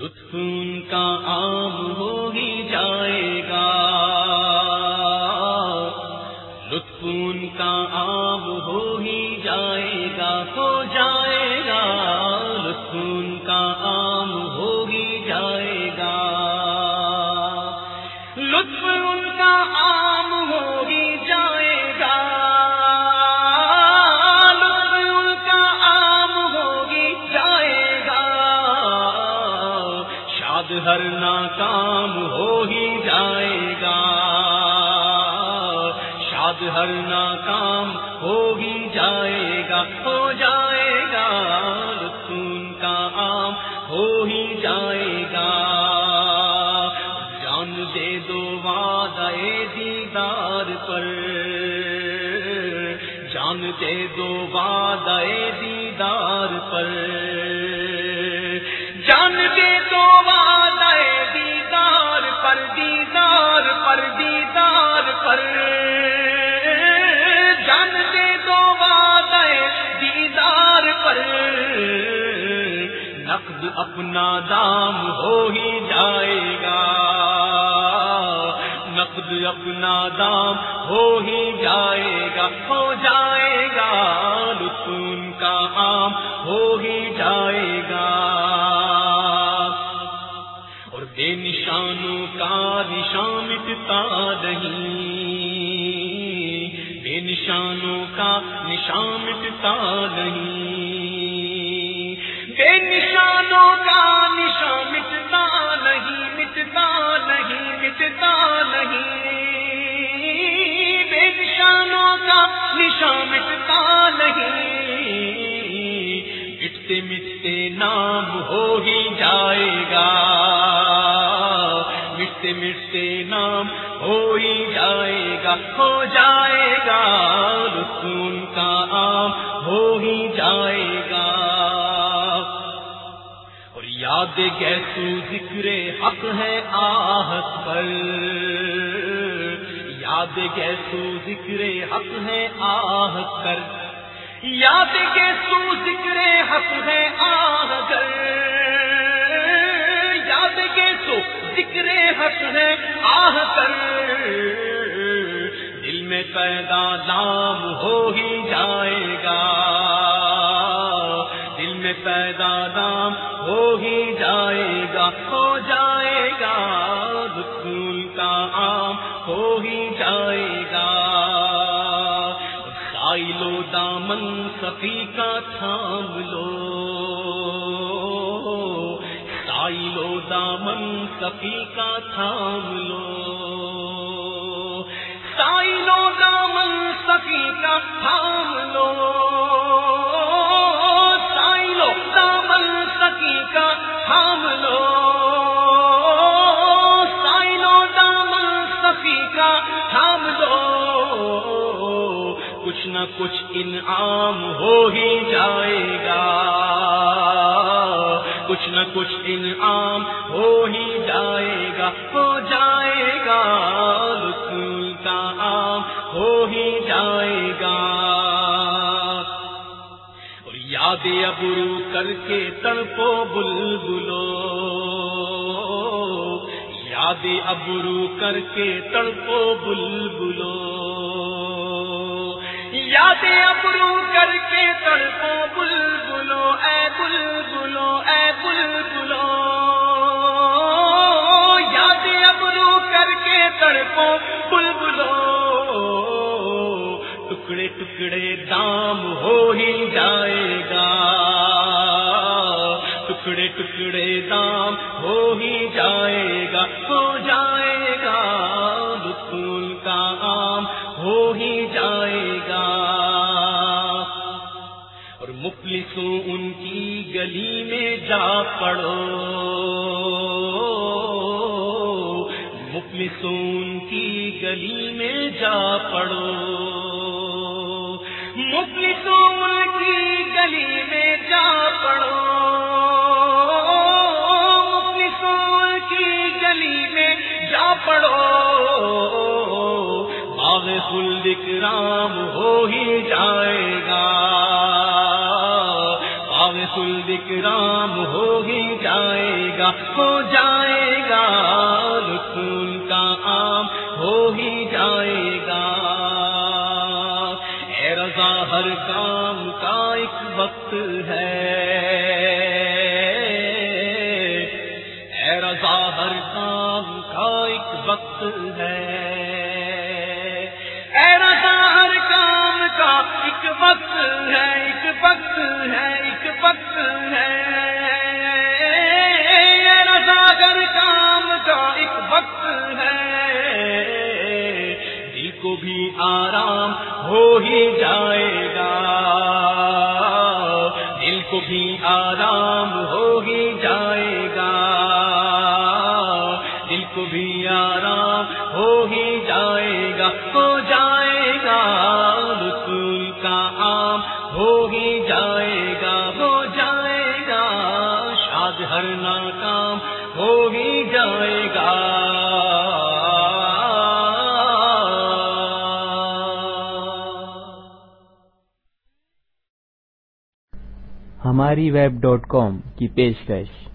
لطف ان کا عام ہو ہی جائے گا۔ لطف ان کا عام ہو ہی جائے گا ہو جائے گا۔ لطف ان کا عام شاد ہر ناکام ہو ہی جائے گا، ہو جائے گا لطف ان کا عام ہو ہی جائے گا۔ جان دے دو وعدہ دیدار پر۔ جان دے دو وعدہ دیدار پر۔ جان دے دو وعدہ دیدار پر دیدار پر دیدار پر۔ جان دے دو وعدہ دیدار پر۔ نقد اپنا دام ہو ہی جائے گا۔ نقد اپنا دام ہو ہی جائے گا۔ ہو جائے گا۔ لطف کا عام ہو ہی جائے گا۔ اور بے نشانوں کا نشان مٹتا نہیں۔ نشانوں کا نشان مٹتا نہیں۔ بے نشانوں کا نشان مٹتا نہیں مٹتا نہیں مٹتا نہیں۔ بے نشانوں کا نشان مٹتا نہیں۔ مٹتے مٹتے نام ہو ہی جائے گا۔ مٹتے مٹتے نام ہو ہی جائے گا، ہو جائے گا رسون کا عام ہو ہی جائے گا۔ اور یاد گیسو ذکر حق ہے آہت پر۔ یاد گیسو ذکر حق ہے آہت کر یاد گیسو ذکر حق ہے آہ کر یاد گیسو ذکر حق ہے آہ کر دل میں پیدا نام ہو ہی جائے گا۔ دل میں پیدا نام ہو ہی جائے گا، ہو جائے گا۔ دکھول کا عام ہو ہی جائے گا۔ سائلو دامن سفی کا تھام لو۔ سائلو دامن سفی کا تھام لو۔ سائلو دامن سفی کا تھام لو۔ سائلو دامن سکی کا تھام لو۔ سائلو دامن سفی کا تھام لو۔ کچھ نہ کچھ انعام ہو ہی جائے گا۔ نہ کچھ انعام، ہو ہی جائے گا، ہو جائے گا رسول کا عام، ہو ہی جائے گا۔ اور یاد ابرو کر کے تڑپو بلبلو۔ یاد ابرو کر کے تڑپو بلبلو۔ یاد ابرو کر کے تڑپو، بلبلو، اے بلبلو اے بلبلو۔ یاد ابرو کر کے تڑپو، بلبلو۔ ٹکڑے ٹکڑے دام ہو ہی جائے گا۔ ٹکڑے ٹکڑے دام ہو ہی جائے گا، ہو جائے مفلسوں ان کی گلی میں جا پڑو۔ مفلسوں ان کی گلی میں جا پڑو۔ مفلسوں ان کی گلی میں جا پڑو۔ مفلسوں کی گلی میں جا پڑو۔ باغ خلد کرام ہو ہی جائے گا۔ باغ الکرام ہو ہی جائے گا، ہو جائے گا، رسول کا عام ہو ہی جائے گا۔ اے رضا، ہر کام کا ایک وقت ہے۔ اے رضا، ہر کام کا ایک وقت ہے۔ ایک وقت ہے، ایک وقت ہے، ایک وقت ہے۔ رضا کام کا ایک وقت ہے۔ دل کو بھی آرام ہو ہی جائے گا۔ دل کو بھی آرام ہو ہی جائے گا۔ دل کو بھی ہو ہی جائے گا، ہو جائے گا، شاد ہر ناکام ہو ہی جائے گا۔ ہماری ویب ڈاٹ کام کی پیشکش۔